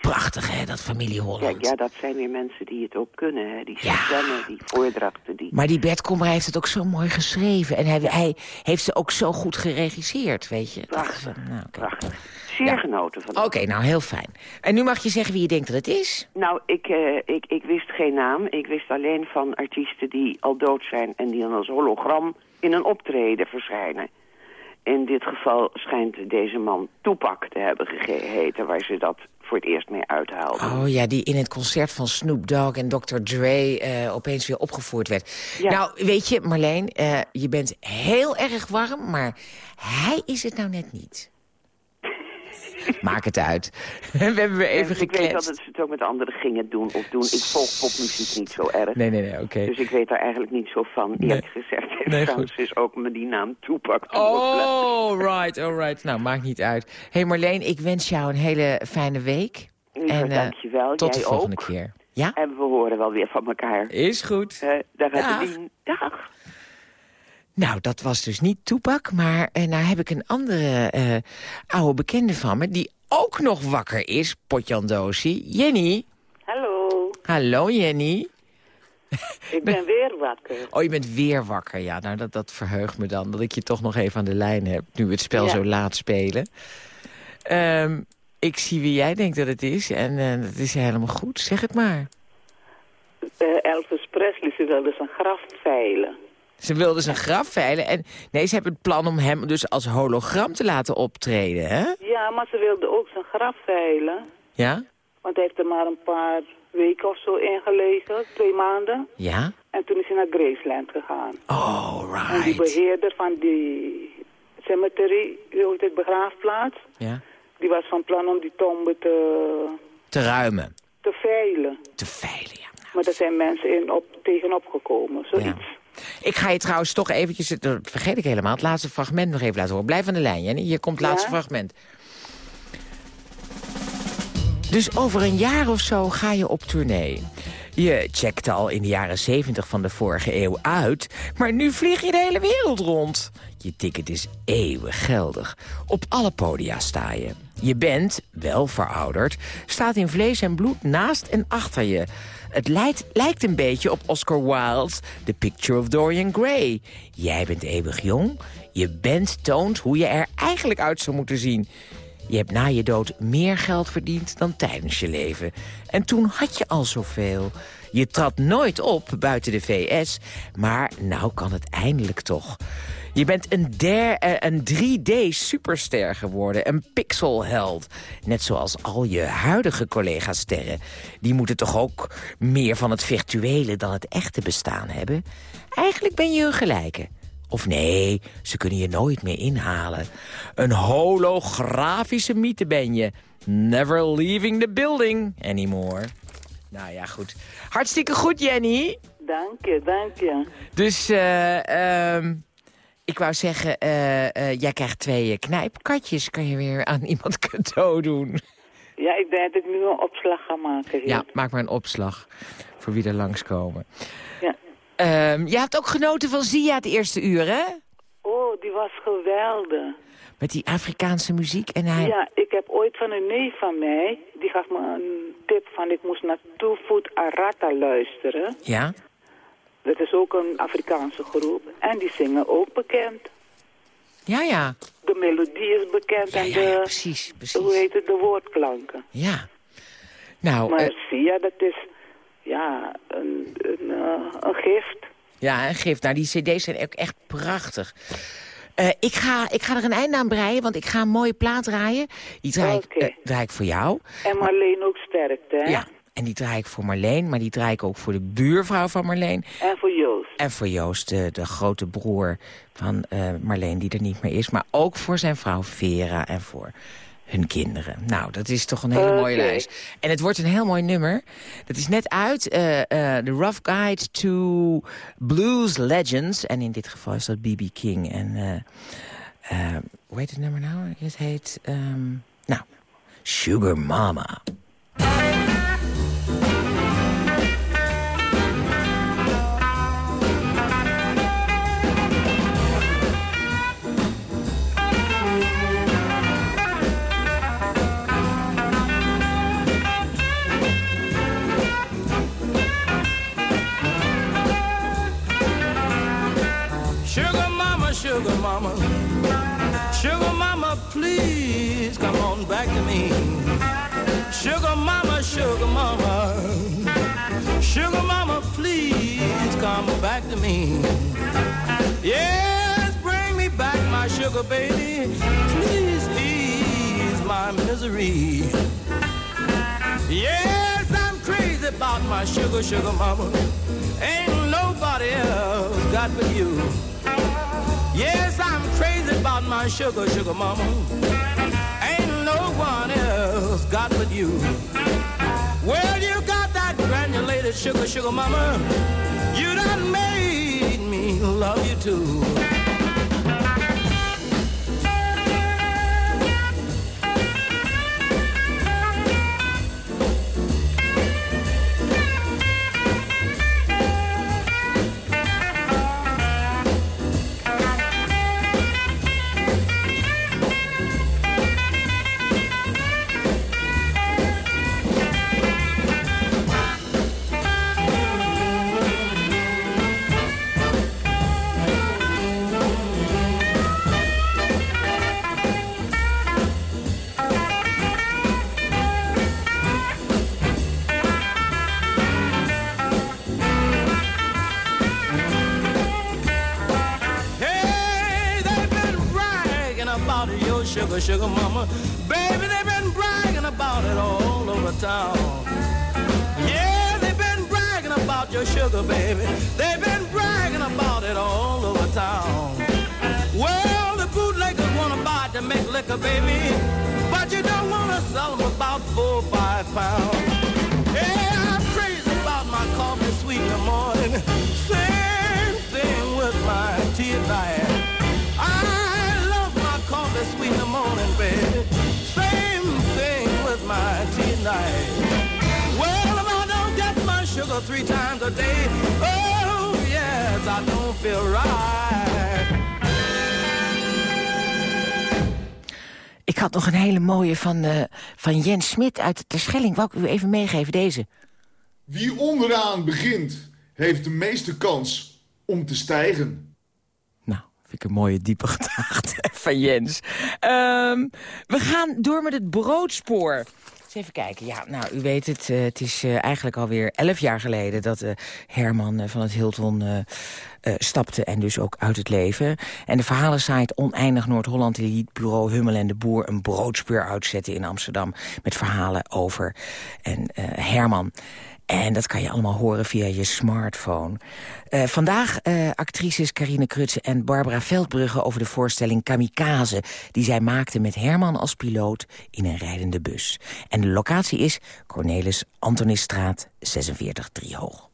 Prachtig, hè, dat familie Holland. Ja, dat zijn weer mensen die het ook kunnen, hè? Die stemmen, die voordrachten, die... Maar die Bert Kommer heeft het ook zo mooi geschreven. En hij, hij heeft ze ook zo goed geregisseerd, weet je. Prachtig, Dat nou, prachtig. Zeer genoten van. Oké, nou heel fijn. En nu mag je zeggen wie je denkt dat het is. Nou, ik, eh, ik, ik wist geen naam. Ik wist alleen van artiesten die al dood zijn... en die dan als hologram in een optreden verschijnen. In dit geval schijnt deze man Toepak te hebben geheten... waar ze dat voor het eerst mee uithaalden. Oh ja, die in het concert van Snoop Dogg en Dr. Dre eh, opeens weer opgevoerd werd. Ja. Nou, weet je, Marleen, eh, je bent heel erg warm, maar hij is het nou net niet. Maak het uit. We hebben weer even En Ik weet dat ze het ook met anderen gingen doen of doen. Ik volg popmuziek niet zo erg. Nee, nee, nee, oké. Dus ik weet daar eigenlijk niet zo van. Eerlijk gezegd heeft Nee, is ook me die naam Toepak Oh, right, all right. Nou, maakt niet uit. Hé hey Marleen, ik wens jou een hele fijne week. En eh, dankjewel. tot Jij de volgende ook. keer. Ja? En we horen wel weer van elkaar. Is goed. Uh, dag, Dag. Adeline. Dag. Nou, dat was dus niet Toepak, maar eh, nou heb ik een andere eh, oude bekende van me... die ook nog wakker is, potjandosi. Jenny. Hallo, Hallo, Jenny. ik ben weer wakker. Oh, je bent weer wakker. Ja, nou, dat, dat verheugt me dan, dat ik je toch nog even aan de lijn heb... nu we het spel Ja. zo laat spelen. Ehm, ik zie wie jij denkt dat het is en eh, dat is helemaal goed. Zeg het maar. Elvis Presley, ze wilde zijn graf veilen. Ze wilden zijn graf veilen en nee, ze hebben het plan om hem dus als hologram te laten optreden, hè? Ja, maar ze wilde ook zijn graf veilen. Ja? Want hij heeft er maar een paar weken of zo ingelegen, twee maanden. Ja? En toen is hij naar Graceland gegaan. Oh, En die right. beheerder van die cemetery, hoe heet het, begraafplaats... Ja? die was van plan om die tombe te, Te ruimen. te veilen. Te veilen, ja. Maar daar zijn mensen in op, tegenop gekomen, zoiets. Ik ga je trouwens toch eventjes, dat vergeet ik helemaal, het laatste fragment nog even laten horen. Blijf aan de lijn, Jenny. Hier komt het laatste Ja? fragment. Dus over een jaar of zo ga je op tournee. Je checkte al in de jaren 70 van de vorige eeuw uit... maar nu vlieg je de hele wereld rond. Je ticket is eeuwig geldig. Op alle podia sta je. Je bent, wel verouderd, staat in vlees en bloed naast en achter je. Het lijkt, lijkt een beetje op Oscar Wilde's The Picture of Dorian Gray. Jij bent eeuwig jong. Je bent toont hoe je er eigenlijk uit zou moeten zien. Je hebt na je dood meer geld verdiend dan tijdens je leven. En toen had je al zoveel. Je trad nooit op buiten de VS, maar nou kan het eindelijk toch. Je bent een, der, eh, een 3D-superster geworden, een pixelheld. Net zoals al je huidige collega-sterren. Die moeten toch ook meer van het virtuele dan het echte bestaan hebben? Eigenlijk ben je hun gelijke. Of nee, ze kunnen je nooit meer inhalen. Een holografische mythe ben je. Never leaving the building anymore. Nou ja, goed. Hartstikke goed, Jenny. Dank je, dank je. Dus, eh, ehm, ik wou zeggen, eh, eh, jij krijgt twee eh, knijpkatjes. Kan je weer aan iemand cadeau doen. Ja, ik denk dat ik nu een opslag ga maken. hier. Ja, maak maar een opslag voor wie er langskomen. Ja. Ehm, je hebt ook genoten van Zia het eerste uur, hè? Oh, die was geweldig. Met die Afrikaanse muziek. En hij... Ja, ik heb ooit van een neef van mij, die gaf me een tip van ik moest naar Foot Arata luisteren. Ja? Dat is ook een Afrikaanse groep. En die zingen ook bekend. Ja, ja. De melodie is bekend en de, precies, precies. hoe heet het, de woordklanken. Ja. Nou, maar eh, zie je, dat is ja, een, een, eh, een gift. Ja, een gift. Nou, die cd's zijn ook echt prachtig. Eh, ik, ga, ik ga er een einde aan breien, want ik ga een mooie plaat draaien. Die draai, ik, eh, draai ik voor jou. En Marleen ook sterkte, hè? Ja, en die draai ik voor Marleen, maar die draai ik ook voor de buurvrouw van Marleen. En voor Joost. En voor Joost, de, de grote broer van eh, Marleen, die er niet meer is. Maar ook voor zijn vrouw Vera en voor hun kinderen. Nou, dat is toch een hele mooie lijst. En het wordt een heel mooi nummer. Dat is net uit, eh, eh, The Rough Guide to Blues Legends. En in dit geval is dat B.B. King. En eh, eh, hoe heet het nummer nou? Het heet, ehm, nou, Sugar Mama. Sugar mama, sugar mama, please come on back to me. Sugar mama, sugar mama, sugar mama, please come back to me. Yes, bring me back my sugar baby, please ease my misery. Yes, I'm crazy about my sugar, sugar mama. Ain't nobody else got but you. Yes, I'm crazy about my sugar, sugar mama. Ain't no one else got but you. Well, you got that granulated sugar, sugar mama. You done made me love you too. Sugar, sugar mama. Baby, they've been bragging about it all over town. Yeah, they've been bragging about your sugar, baby. They've been bragging about it all over town. Well, the bootleggers wanna buy to make liquor, baby. But you don't wanna sell them about four or five pounds. Yeah, I'm crazy about my coffee sweet in the morning. Same thing with my tea love coffee sweet in the morning, baby. Same thing with my tea night. Well, if I don't get my sugar three times a day, oh yes, I don't feel right. Ik had nog een hele mooie van, eh, van Jens Smit uit Terschelling. Wou ik u even meegeven, deze. Wie onderaan begint, heeft de meeste kans om te stijgen. Vind ik een mooie diepe gedachte van Jens. Ehm, we gaan door met het broodspoor. Even kijken. Ja, nou, u weet het. eh, het is eh, eigenlijk alweer elf jaar geleden... dat eh, Herman van het Hilton stapte en dus ook uit het leven. En de verhalensite Oneindig Noord-Holland... liet bureau Hummel en de Boer een broodspoor uitzetten in Amsterdam... met verhalen over en, Herman. En dat kan je allemaal horen via je smartphone. Eh, vandaag eh, actrices Carine Krutse en Barbara Veldbrugge... over de voorstelling Kamikaze... die zij maakten met Herman als piloot in een rijdende bus. En de locatie is Cornelis Antonisstraat 46 Driehoog.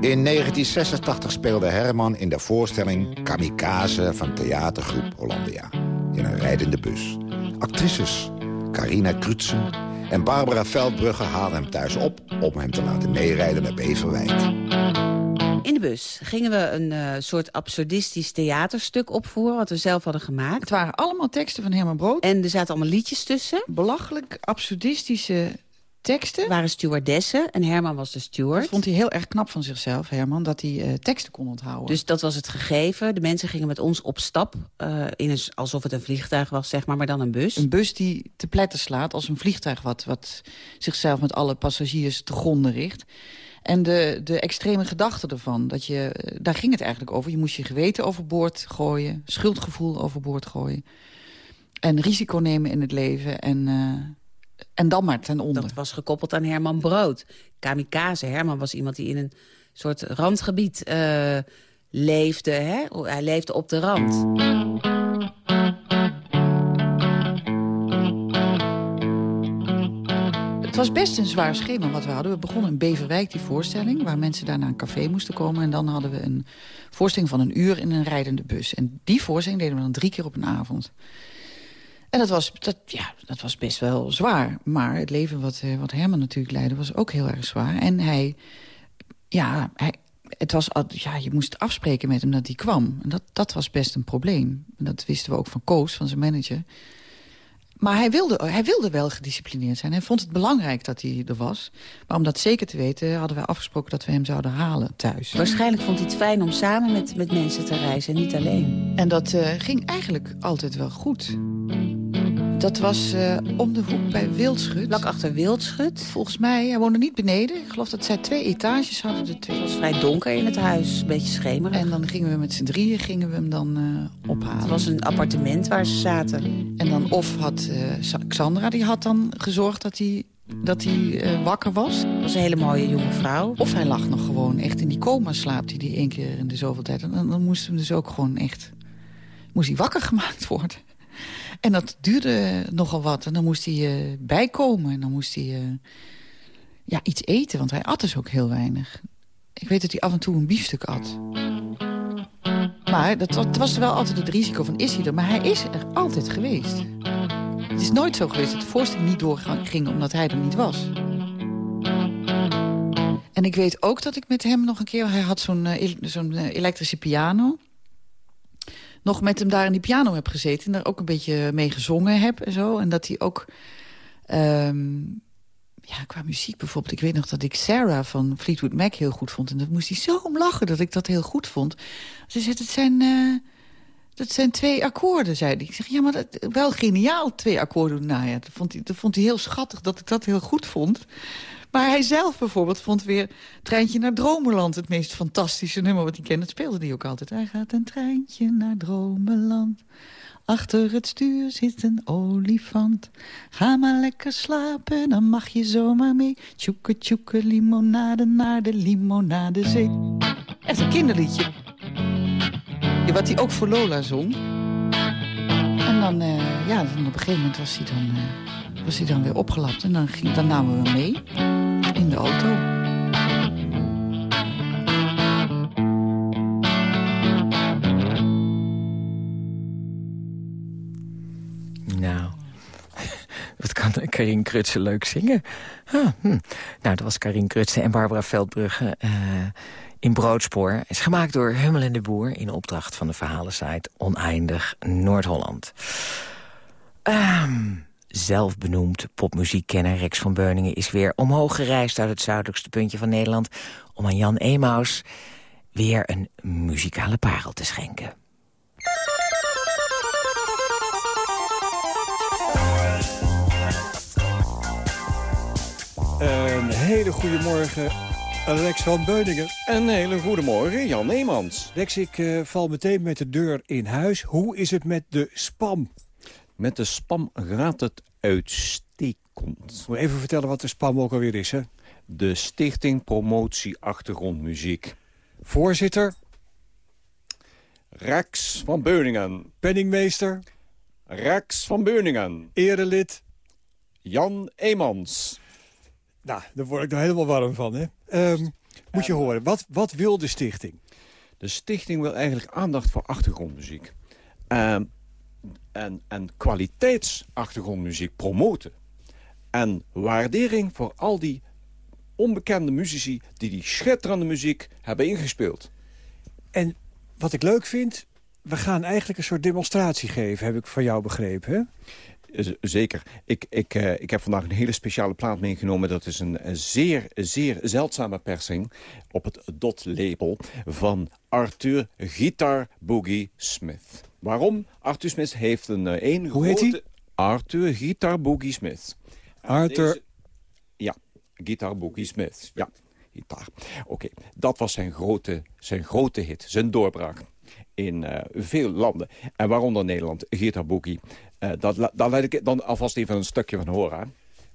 In 1986 speelde Herman in de voorstelling Kamikaze van theatergroep Hollandia. in een rijdende bus. Actrices Carina Krutsen en Barbara Veldbrugge halen hem thuis op... om hem te laten meerijden naar Beverwijk. In de bus gingen we een eh, soort absurdistisch theaterstuk opvoeren... wat we zelf hadden gemaakt. Het waren allemaal teksten van Herman Brood. En er zaten allemaal liedjes tussen. Belachelijk absurdistische teksten. Waren stewardessen en Herman was de steward. Dat vond hij heel erg knap van zichzelf, Herman, dat hij uh, teksten kon onthouden. Dus dat was het gegeven. De mensen gingen met ons op stap, uh, in een, alsof het een vliegtuig was, zeg maar, maar dan een bus. Een bus die te pletten slaat als een vliegtuig wat, wat zichzelf met alle passagiers te gronden richt. En de, de extreme gedachte ervan, dat je, daar ging het eigenlijk over. Je moest je geweten overboord gooien, schuldgevoel overboord gooien. En risico nemen in het leven en... Uh, en dan maar ten onder. Dat was gekoppeld aan Herman Brood. Kamikaze. Herman was iemand die in een soort randgebied uh, leefde. Hè? Hij leefde op de rand. Het was best een zwaar schema wat we hadden. We begonnen in Beverwijk, die voorstelling... waar mensen daar naar een café moesten komen. En dan hadden we een voorstelling van een uur in een rijdende bus. En die voorstelling deden we dan drie keer op een avond. En dat was, dat, ja, dat was best wel zwaar. Maar het leven wat, wat Herman natuurlijk leidde was ook heel erg zwaar. En hij, ja, hij, het was, ja, je moest afspreken met hem dat hij kwam. En dat, dat was best een probleem. En dat wisten we ook van Koos, van zijn manager. Maar hij wilde, hij wilde wel gedisciplineerd zijn. Hij vond het belangrijk dat hij er was. Maar om dat zeker te weten hadden wij afgesproken dat we hem zouden halen thuis. Waarschijnlijk vond hij het fijn om samen met, met mensen te reizen, niet alleen. En dat uh, ging eigenlijk altijd wel goed. Dat was uh, om de hoek bij Wildschut. Lak achter Wildschut? Volgens mij, hij woonde niet beneden. Ik geloof dat zij twee etages hadden. De twee. Het was vrij donker in het huis, een beetje schemerig. En dan gingen we met z'n drieën gingen we hem dan uh, ophalen. Het was een appartement waar ze zaten. En dan of had uh, Xandra, die had dan gezorgd dat hij dat hij uh, wakker was. Dat was een hele mooie jonge vrouw. Of hij lag nog gewoon echt in die coma slaapt hij die één keer in de zoveel tijd. En dan, dan moest hem dus ook gewoon echt... moest hij wakker gemaakt worden. En dat duurde nogal wat. En dan moest hij uh, bijkomen. En dan moest hij uh, ja, iets eten, want hij at dus ook heel weinig. Ik weet dat hij af en toe een biefstuk at. Maar dat, was wel altijd het risico van, is hij er? Maar hij is er altijd geweest. Het is nooit zo geweest dat de voorstelling niet doorging omdat hij er niet was. En ik weet ook dat ik met hem nog een keer... Hij had zo'n uh, zo'n elektrische piano nog met hem daar in die piano heb gezeten... en daar ook een beetje mee gezongen heb en zo. En dat hij ook... Um, ja, qua muziek bijvoorbeeld. Ik weet nog dat ik Sarah van Fleetwood Mac heel goed vond. En dat moest hij zo om lachen dat ik dat heel goed vond. Ze zei, het zijn, uh, dat zijn twee akkoorden, zei hij. Ik zeg, ja, maar dat, wel geniaal, twee akkoorden. Nou ja, dat vond, hij, dat vond hij heel schattig dat ik dat heel goed vond. Maar hij zelf bijvoorbeeld vond weer Treintje naar Dromenland... het meest fantastische nummer wat hij kende. Dat speelde hij ook altijd. Hij gaat een treintje naar Dromenland. Achter het stuur zit een olifant. Ga maar lekker slapen, dan mag je zomaar mee. Tjoeke tjoeke limonade naar de limonadezee. Echt een kinderliedje. Wat hij ook voor Lola zong. En dan, uh, ja, dan op een gegeven moment was hij dan... Uh, was hij dan weer opgelapt. En dan, ging, dan namen we mee in de auto. Nou, wat kan Karin Krutse leuk zingen. Hm. Nou, dat was Karin Krutse en Barbara Veldbrugge uh, in Broodspoor. is gemaakt door Hummel en de Boer in opdracht van de verhalensite Oneindig Noord-Holland. Um, zelfbenoemd popmuziekkenner Rex van Beuningen... is weer omhoog gereisd uit het zuidelijkste puntje van Nederland... om aan Jan Emaus weer een muzikale parel te schenken. Een hele goede morgen, Rex van Beuningen. Een hele goede morgen, Jan Neemans. Rex, ik uh, val meteen met de deur in huis. Hoe is het met de spam? Met de spam gaat het uitstekend. Moet even vertellen wat de spam ook alweer is, hè? De Stichting Promotie Achtergrondmuziek. Voorzitter? Rex van Beuningen. Penningmeester? Rex van Beuningen. Erelid? Jan Eemans. Nou, daar word ik er helemaal warm van, hè? Um, moet je horen, wat, wat wil de stichting? De stichting wil eigenlijk aandacht voor achtergrondmuziek. Uh, en, en kwaliteitsachtergrondmuziek promoten. En waardering voor al die onbekende muzici... die die schitterende muziek hebben ingespeeld. En wat ik leuk vind, we gaan eigenlijk een soort demonstratie geven, heb ik van jou begrepen, hè? Zeker. Ik, ik, eh, ik heb vandaag een hele speciale plaat meegenomen. Dat is een, zeer, zeer zeldzame persing op het Dot-label van Arthur Guitar Boogie Smith. Waarom? Arthur Smith heeft een eh, één Hoe heet grote... Arthur Guitar Boogie Smith. Arthur... Deze- Ja, Guitar Boogie Smith. Ja, gitaar. Oké, dat was zijn grote, zijn grote hit, zijn doorbraak in eh, veel landen. En waaronder Nederland, Guitar Boogie. Eh, dat, daar laat ik dan alvast even een stukje van horen. hè.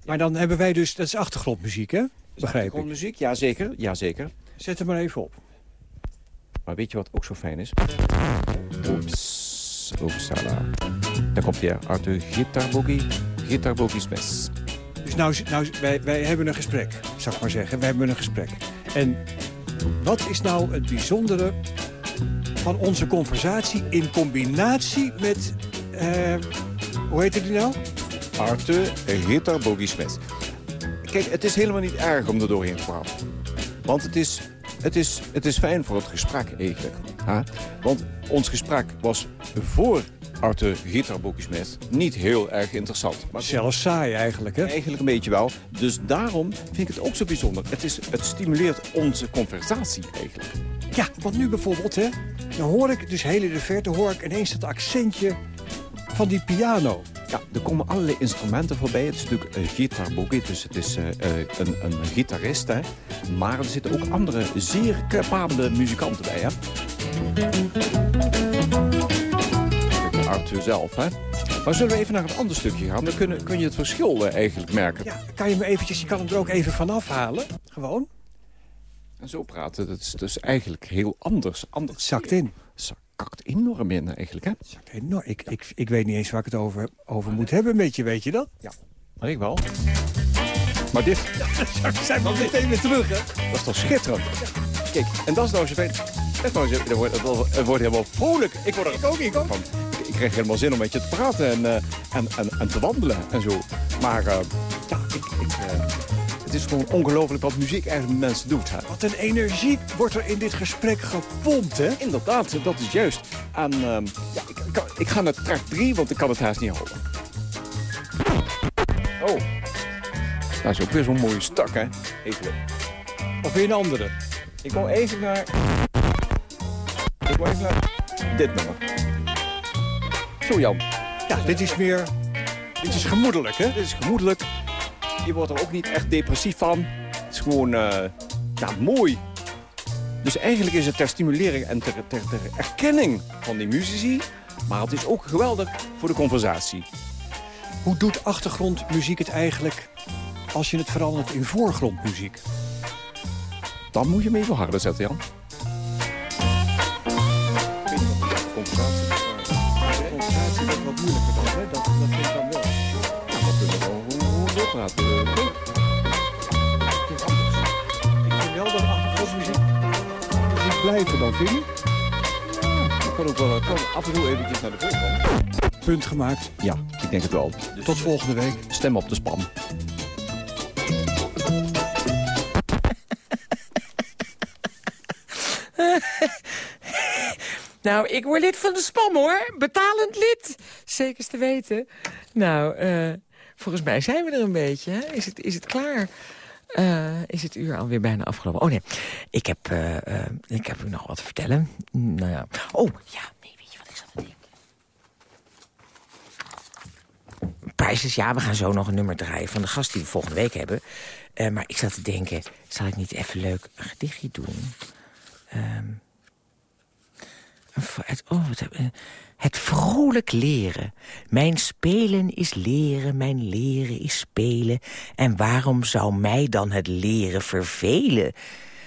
Maar dan hebben wij dus, dat is achtergrondmuziek, hè? Begrijp ik. muziek, ja zeker, ja zeker. Zet hem maar even op. Maar weet je wat ook zo fijn is? Oeps, oepsala. Daar komt hij, Arthur Guitar Boogie, Guitar Boogie Smith. Dus nou, nou wij, wij hebben een gesprek, zou ik maar zeggen. Wij hebben een gesprek. En wat is nou het bijzondere van onze conversatie in combinatie met... eh, hoe heet die nou? Boogie Smith. Kijk, het is helemaal niet erg om er doorheen te praten. Want het is, het is, het is fijn voor het gesprek eigenlijk. hè? Want ons gesprek was voor Boogie Smith niet heel erg interessant. Maar Zelfs saai eigenlijk, hè? Eigenlijk een beetje wel. Dus daarom vind ik het ook zo bijzonder. Het, is, het stimuleert onze conversatie eigenlijk. Ja, want nu bijvoorbeeld, hè, dan hoor ik dus heel in de verte hoor ik ineens dat accentje van die piano. Ja, er komen allerlei instrumenten voorbij. Het is natuurlijk een gitarboogie, dus het is eh, eh, een, een gitarist. Hè. Maar er zitten ook andere zeer capabele muzikanten bij. Hè. Arthur zelf, hè. Maar zullen we even naar een ander stukje gaan? Dan kun, kun je het verschil eh, eigenlijk merken. Ja, kan je me eventjes, je kan hem er ook even vanaf halen, gewoon. En zo praten, dat is dus eigenlijk heel anders. anders. Het zakt in. Zakt enorm in eigenlijk, hè? Zakt enorm. Ik, ik, ik weet niet eens waar ik het over, over moet hebben met je, weet je dat? Ja, maar ik wel. Maar dit... zijn we meteen weer terug, hè? Dat is toch schitterend? Kijk, en dat is nou zo fijn. Dat is nou zo, het, wordt, het wordt- het helemaal vrolijk. Ik word er Ik ook, ik ook. van. Ik, ik krijg helemaal zin om met je te praten en, eh, en, en, en te wandelen en zo. Maar eh, ja, ik, ik, eh, het is gewoon ongelooflijk wat muziek eigenlijk met mensen doet. Hè. Wat een energie wordt er in dit gesprek gepompt, hè? Inderdaad, dat is juist. En ehm, ja, ik, ik ga naar track 3, want ik kan het haast niet houden. Oh, dat is ook weer zo'n mooie stak, hè? Even. Of weer een andere? Ik wil even naar... Ik wil even naar dit nummer. Zo Jan. Ja, dit is meer... Dit is gemoedelijk, hè? Dit is gemoedelijk. Je wordt er ook niet echt depressief van. Het is gewoon eh, ja, mooi. Dus eigenlijk is het ter stimulering en ter, ter, ter erkenning van die muzici. Maar het is ook geweldig voor de conversatie. Hoe doet achtergrondmuziek het eigenlijk als je het verandert in voorgrondmuziek? Dan moet je hem even harder zetten, Jan. Conversatie. Conversatie is wat moeilijker dan, hè? Dat, dat vind ik dan wel. Ja, we kunnen gewoon doorpraten. Blijven dan, vind je? Ik kan ook wel kan af en toe eventjes naar de voorkant. Punt gemaakt. Ja, ik denk het wel. Tot volgende week. Stem op de spam. Nou, ik word lid van de spam, hoor. Betalend lid. Zekers te weten. Nou, eh, volgens mij zijn we er een beetje. Hè? Is, het, is het klaar? Eh, is het uur alweer bijna afgelopen? Oh nee, ik heb, eh, eh, ik heb u nog wat te vertellen. Nou ja. Oh, ja, nee, weet je wat ik zat te denken? Prijsjes, ja, we gaan zo nog een nummer draaien van de gast die we volgende week hebben. Maar ik zat te denken, zal ik niet even leuk een gedichtje doen? Ehm oh, eh, het vrolijk leren. Mijn spelen is leren, mijn leren is spelen. En waarom zou mij dan het leren vervelen?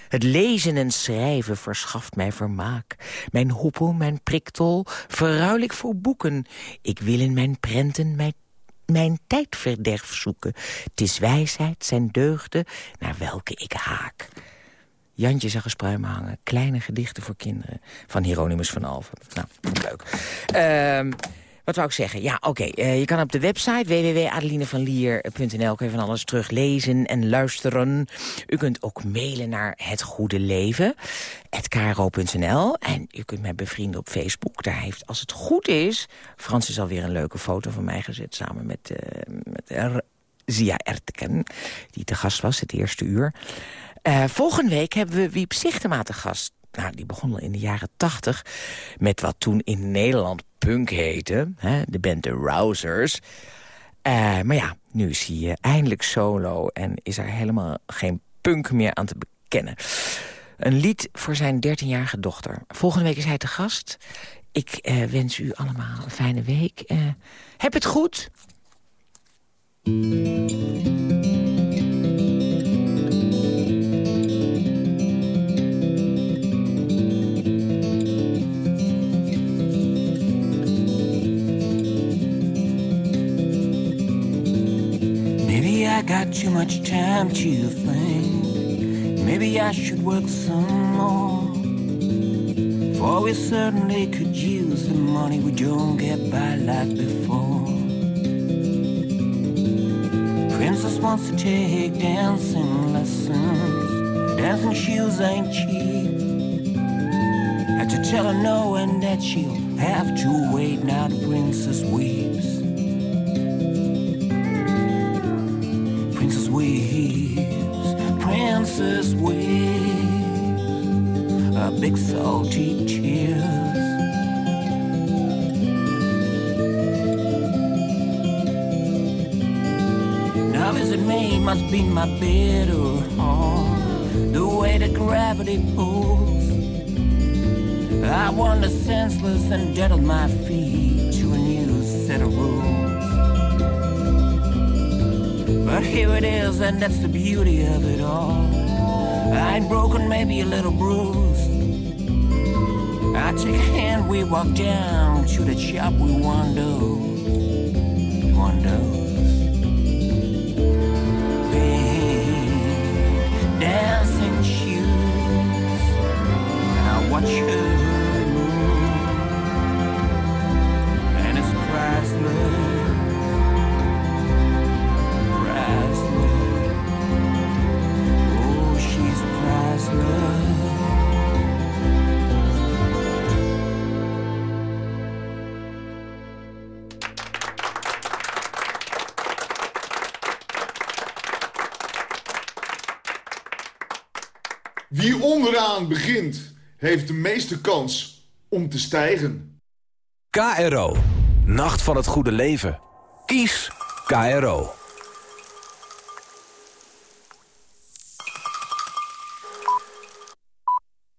Het lezen en schrijven verschaft mij vermaak. Mijn hoepel, mijn priktol, verruil ik voor boeken. Ik wil in mijn prenten mijn mijn tijdverderf zoeken. Het is wijsheid, zijn deugden, naar welke ik haak. Jantje zag een spruimen hangen. Kleine gedichten voor kinderen. Van Hieronymus van Alphen. Nou, leuk. Ehm, Wat wou ik zeggen? Ja, oké. eh, je kan op de website www.adelinevanlier.nl kun je van alles teruglezen en luisteren. U kunt ook mailen naar Het Goede Leven, En u kunt mij bevrienden op Facebook. Daar heeft, als het goed is, Frans is alweer een leuke foto van mij gezet... samen met, eh, met Zia Erteken, die te gast was het eerste uur. Eh, volgende week hebben we Wiep Sichtema te gast. Nou, die begon al in de jaren tachtig met wat toen in Nederland punk heette. Hè, de band The Rousers. Eh, maar ja, nu is hij eh, eindelijk solo en is er helemaal geen punk meer aan te bekennen. Een lied voor zijn 13-jarige dochter. Volgende week is hij te gast. Ik wens u allemaal een fijne week. Heb het goed. I got too much time to think. Maybe I should work some more. For we certainly could use the money we don't get by like before. Princess wants to take dancing lessons. Dancing shoes ain't cheap. Had to tell her no and that she'll have to wait. Now the princess weeps. Princess weeps, princess weeps, a big salty tears. Now is it me, must be my bitter heart, the way the gravity pulls. I wander senseless and dead on my feet to a new set of rules. Here it is, and that's the beauty of it all. I ain't broken, maybe a little bruised. I take a hand, we walk down to the shop we wander. Wander. Big dancing shoes, and I watch her heeft de meeste kans om te stijgen. KRO. Nacht van het goede leven. Kies KRO.